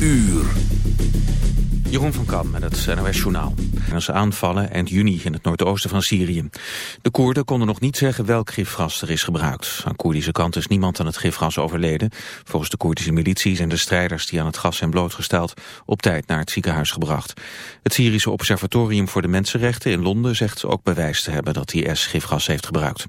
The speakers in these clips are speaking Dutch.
uur. Jeroen van Kam met het NOS Journaal. Ze aanvallen eind juni in het noordoosten van Syrië. De Koerden konden nog niet zeggen welk gifgas er is gebruikt. Aan Koerdische kant is niemand aan het gifgas overleden. Volgens de Koerdische militie zijn de strijders die aan het gas zijn blootgesteld... op tijd naar het ziekenhuis gebracht. Het Syrische Observatorium voor de Mensenrechten in Londen zegt ook bewijs te hebben dat IS gifgas heeft gebruikt.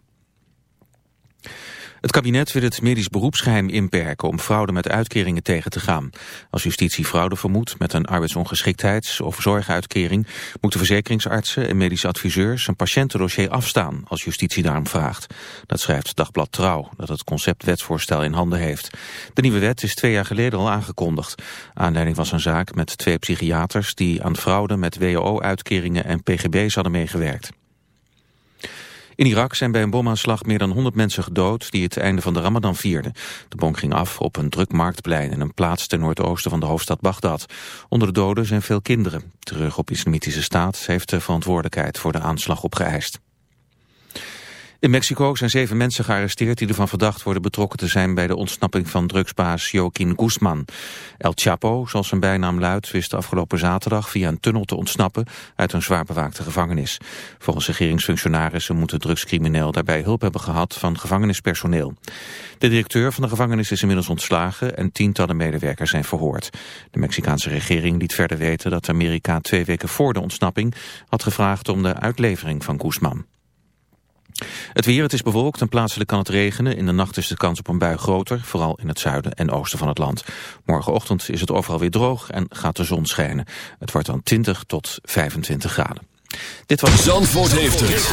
Het kabinet wil het medisch beroepsgeheim inperken om fraude met uitkeringen tegen te gaan. Als justitie fraude vermoedt met een arbeidsongeschiktheids- of zorguitkering, moeten verzekeringsartsen en medische adviseurs een patiëntendossier afstaan als justitie daarom vraagt. Dat schrijft Dagblad Trouw, dat het conceptwetsvoorstel in handen heeft. De nieuwe wet is twee jaar geleden al aangekondigd. Aanleiding was een zaak met twee psychiaters die aan fraude met WO-uitkeringen en pgb's hadden meegewerkt. In Irak zijn bij een bomaanslag meer dan 100 mensen gedood die het einde van de Ramadan vierden. De bom ging af op een druk marktplein in een plaats ten noordoosten van de hoofdstad Bagdad. Onder de doden zijn veel kinderen. Terug op Islamitische Staat heeft de verantwoordelijkheid voor de aanslag opgeëist. In Mexico zijn zeven mensen gearresteerd die ervan verdacht worden betrokken te zijn bij de ontsnapping van drugsbaas Joaquin Guzman. El Chapo, zoals zijn bijnaam luidt, wist afgelopen zaterdag via een tunnel te ontsnappen uit een zwaar bewaakte gevangenis. Volgens regeringsfunctionarissen moet de drugscrimineel daarbij hulp hebben gehad van gevangenispersoneel. De directeur van de gevangenis is inmiddels ontslagen en tientallen medewerkers zijn verhoord. De Mexicaanse regering liet verder weten dat Amerika twee weken voor de ontsnapping had gevraagd om de uitlevering van Guzman. Het weer, het is bewolkt en plaatselijk kan het regenen. In de nacht is de kans op een bui groter, vooral in het zuiden en oosten van het land. Morgenochtend is het overal weer droog en gaat de zon schijnen. Het wordt dan 20 tot 25 graden. Dit was... Zandvoort heeft het.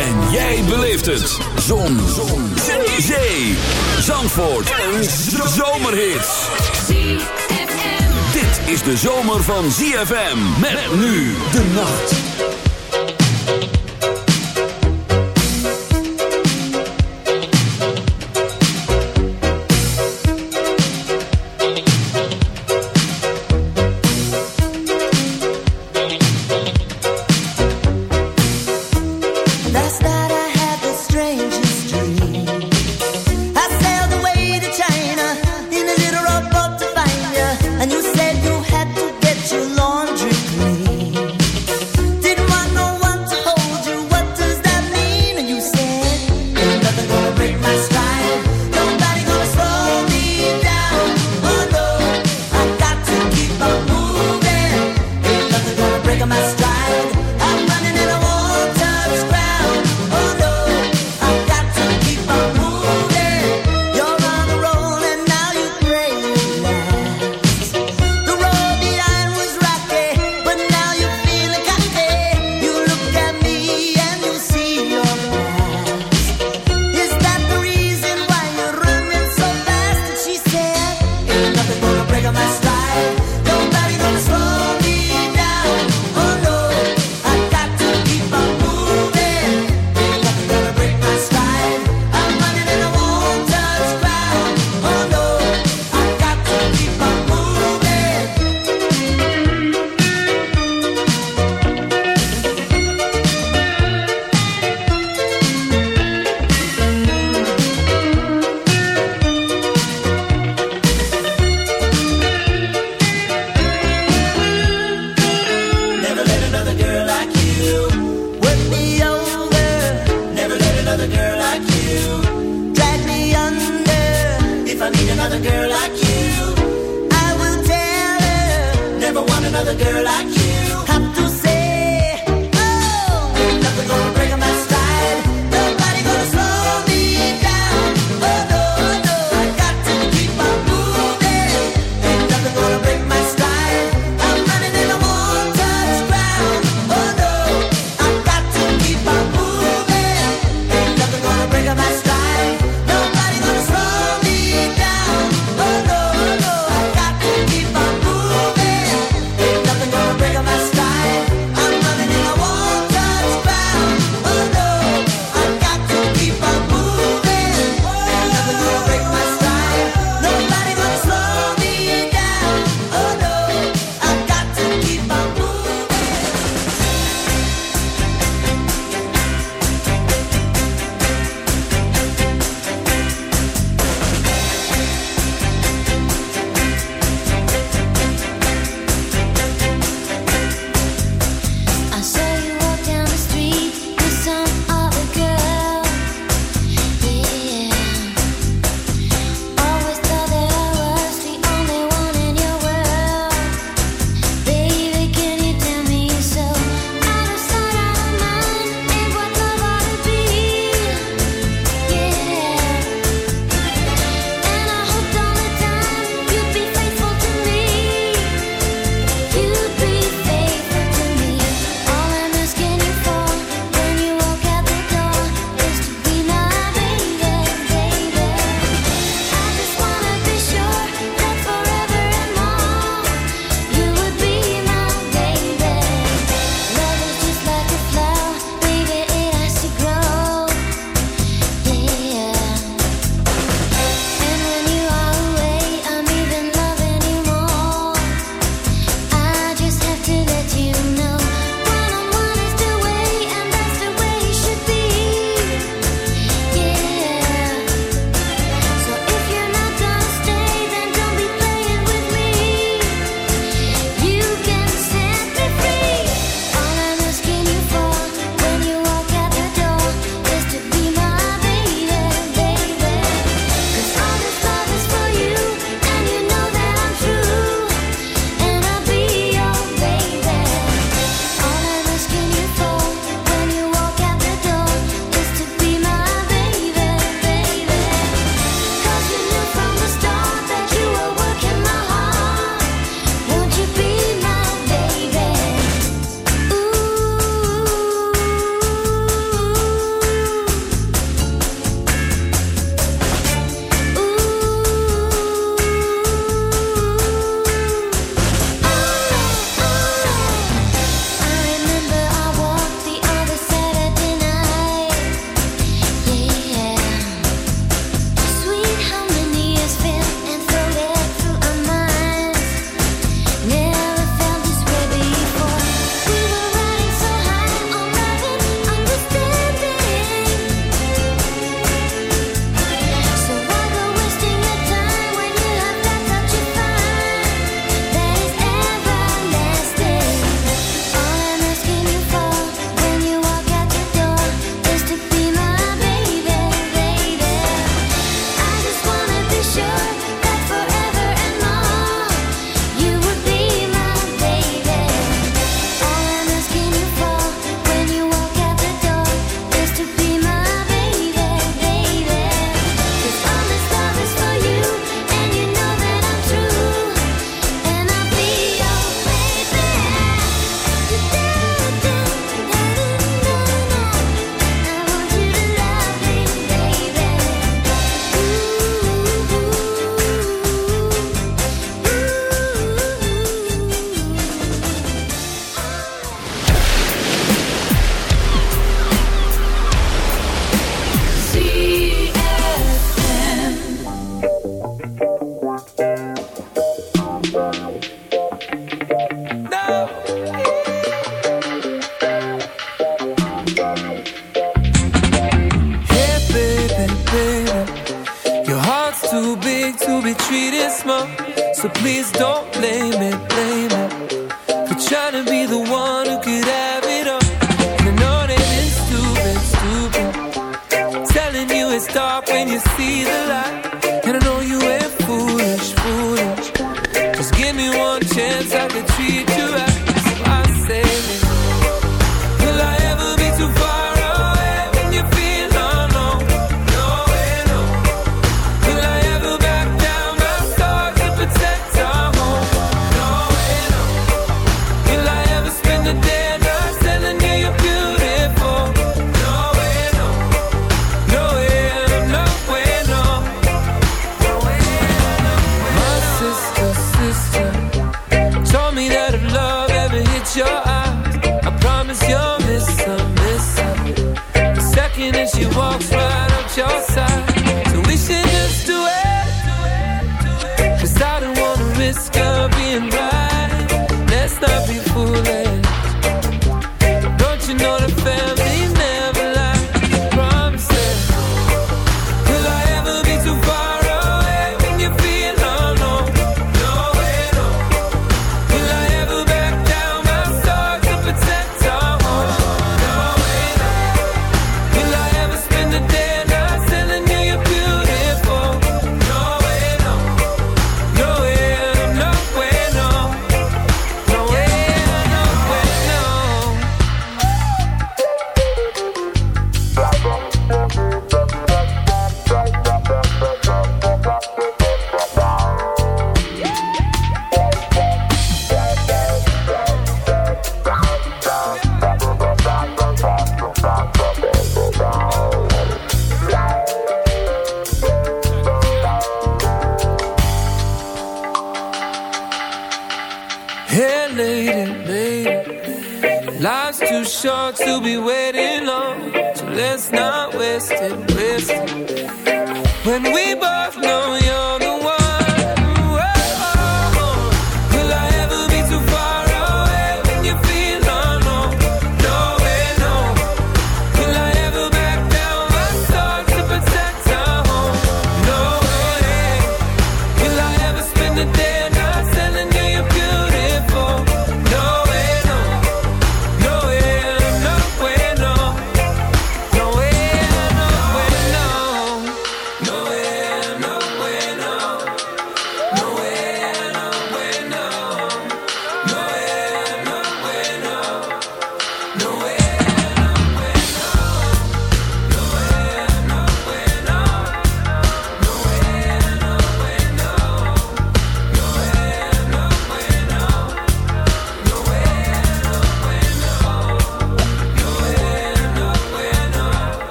En jij beleeft het. Zon. zon. Zee. Zee. Zandvoort. Een zomerhit. Dit is de zomer van ZFM. Met nu de nacht.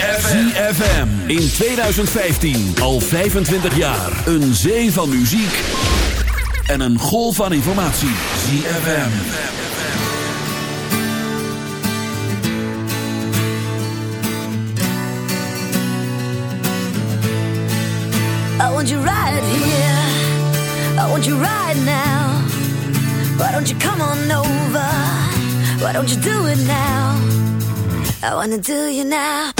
ZFM in 2015 al 25 jaar. Een zee van muziek en een golf van informatie. ZFM. I want you right here. I want you right now. Why don't you come on over? Why don't you do it now? I wanna do you now.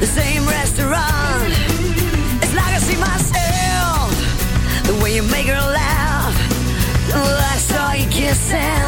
the same restaurant. It's like I see myself, the way you make her laugh. Well, I saw you kissing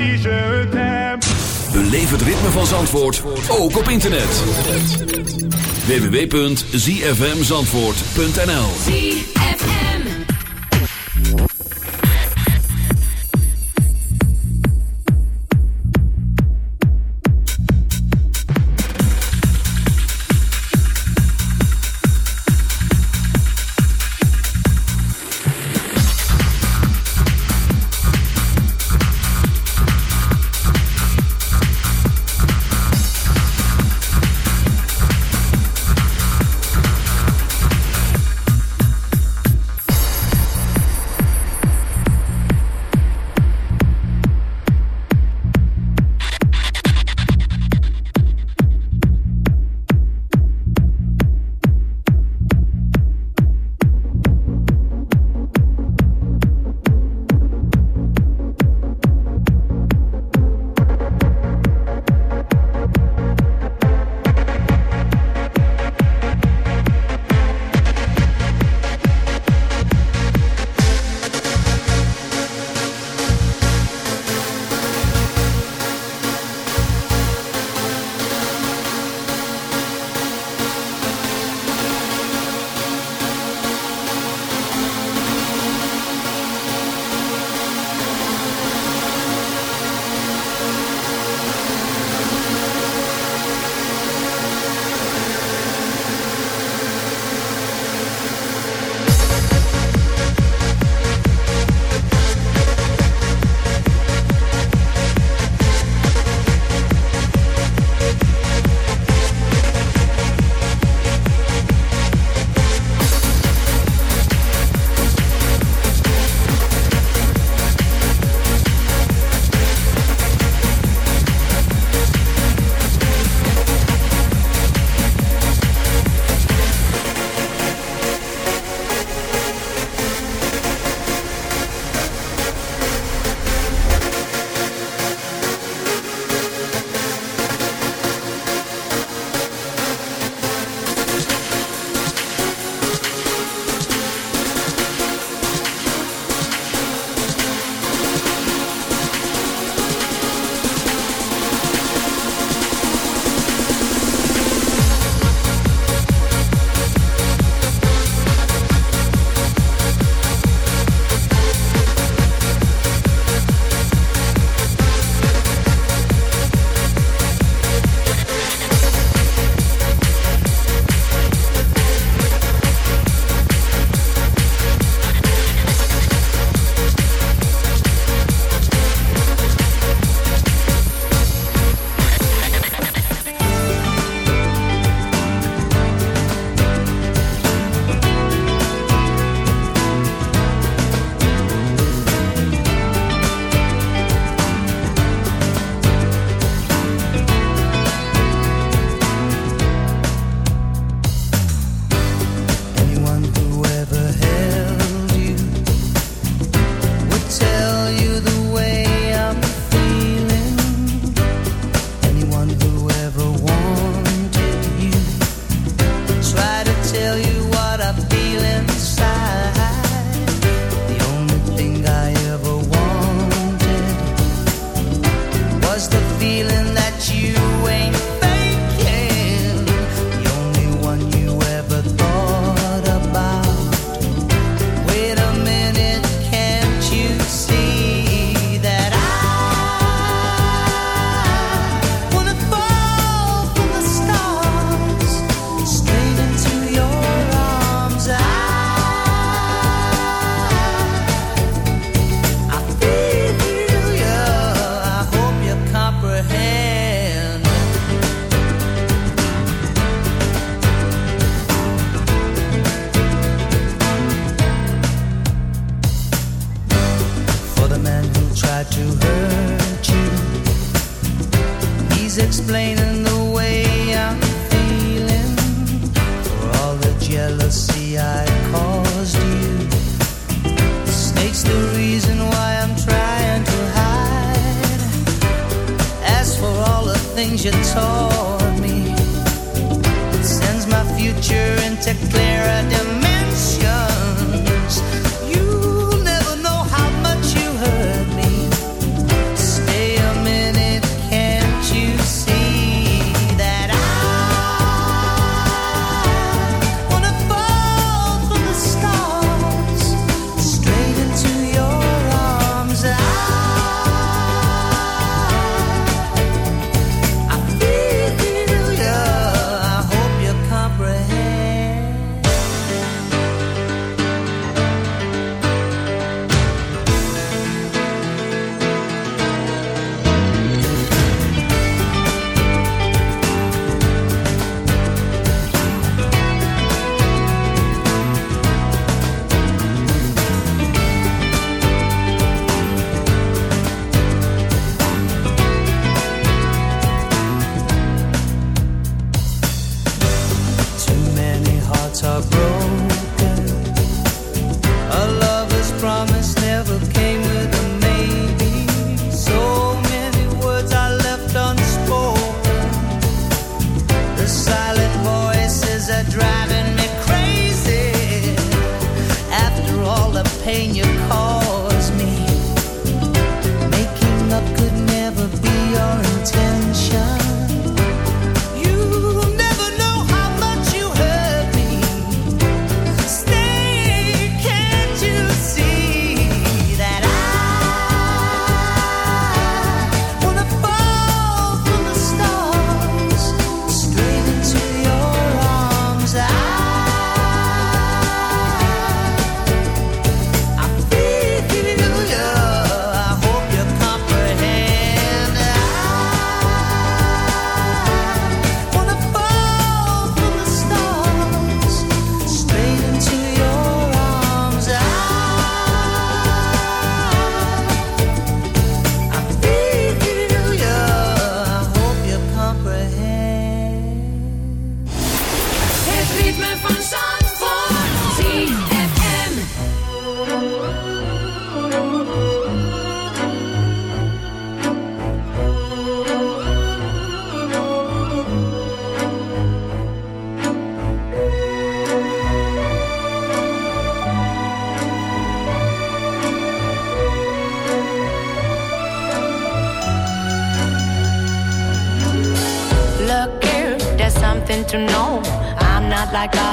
si je het ritme van Zandvoort, ook op internet. www.zfmzandvoort.nl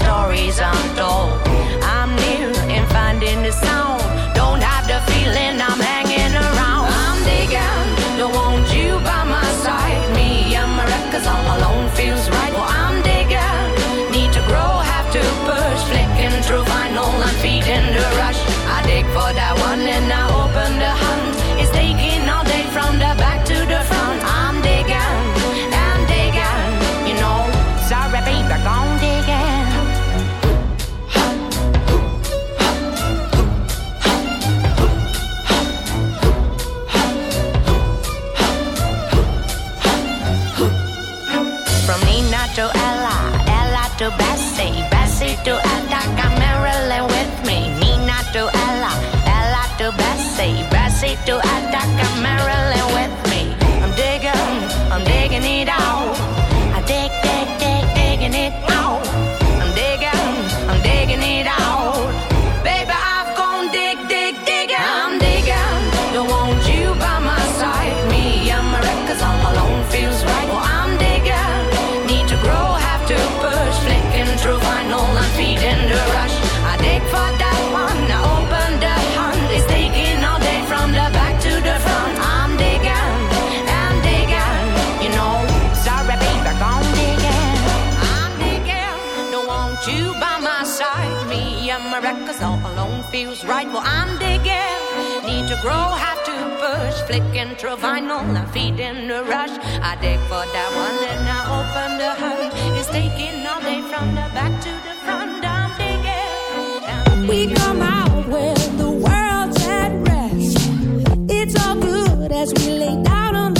stories untold. grow, have to push. Flicking through vinyl, I'm feeding the rush. I dig for that one, then I open the hunt. It's taking all day from the back to the front. I'm digging. I'm we come out when the world's at rest. It's all good as we lay down on the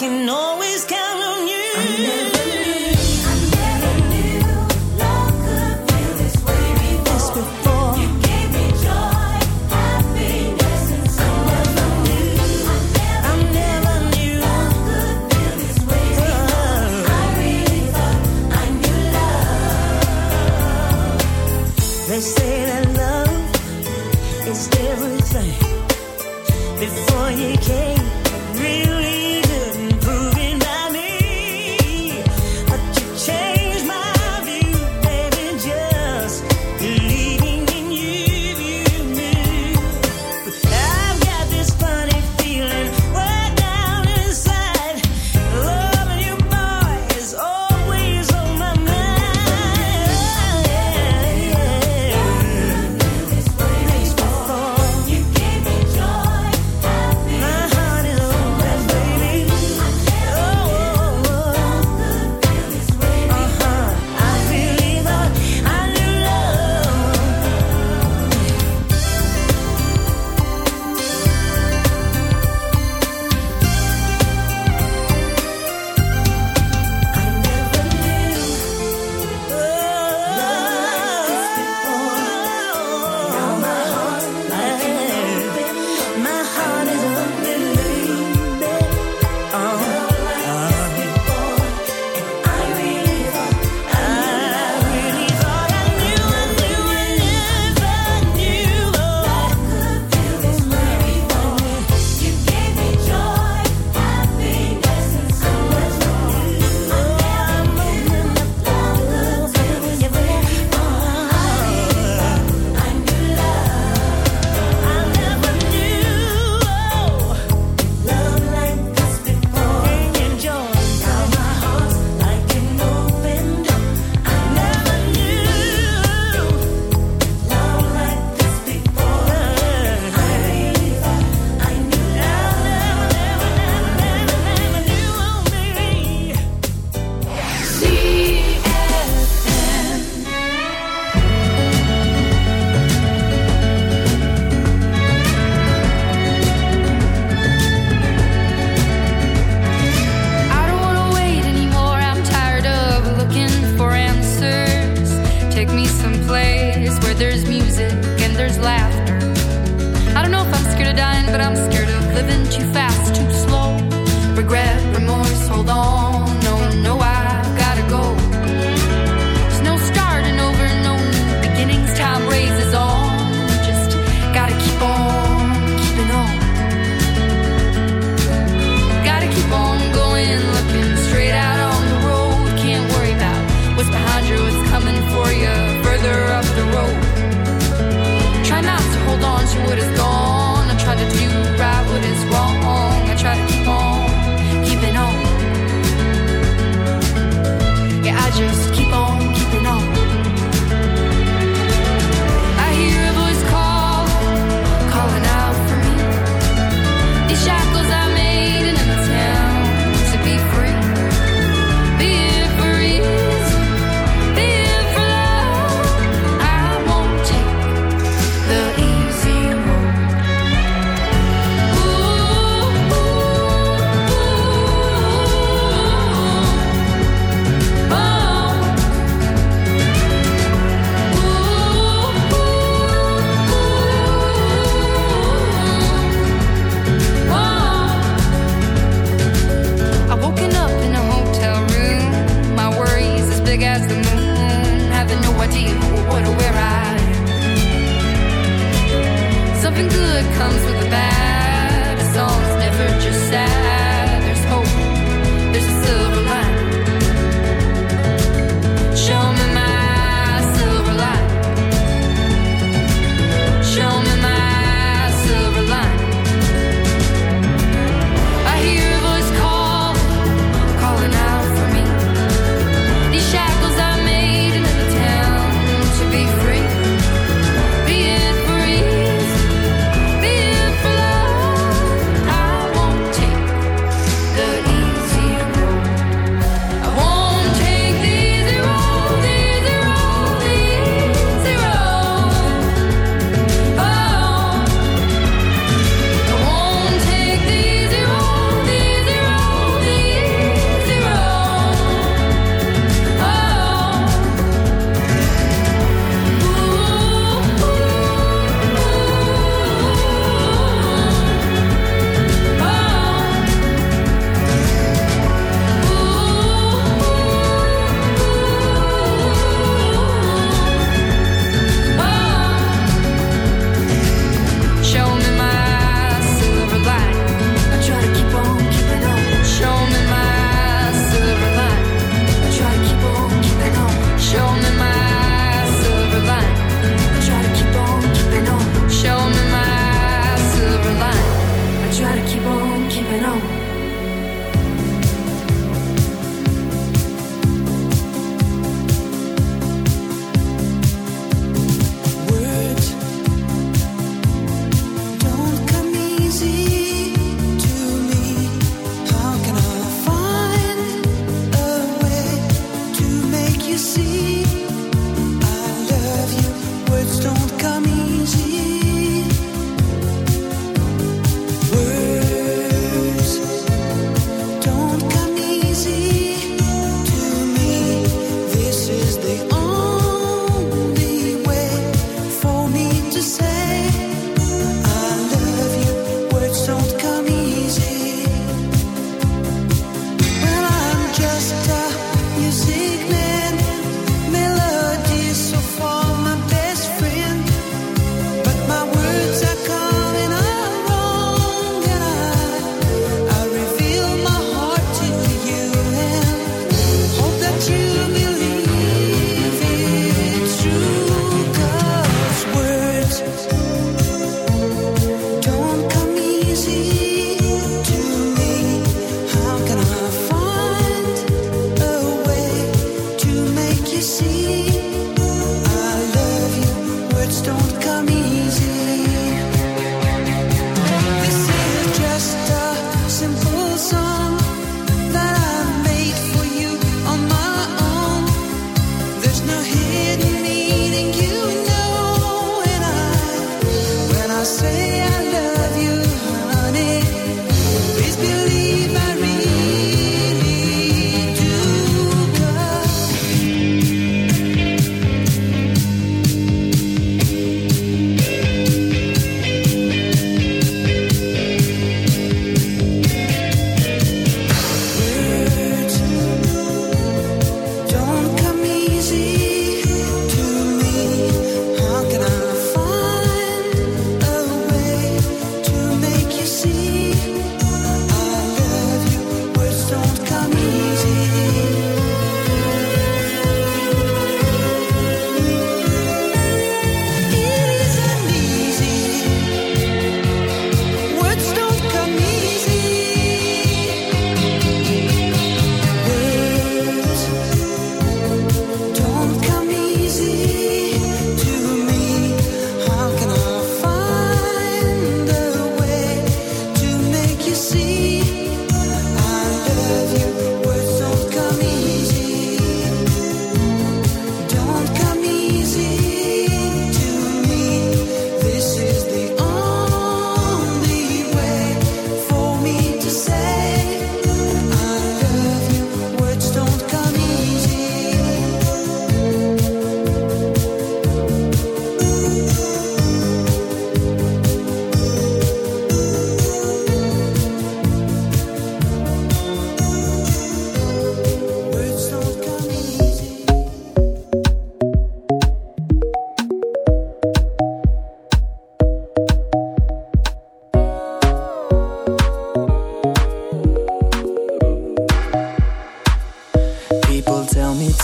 can no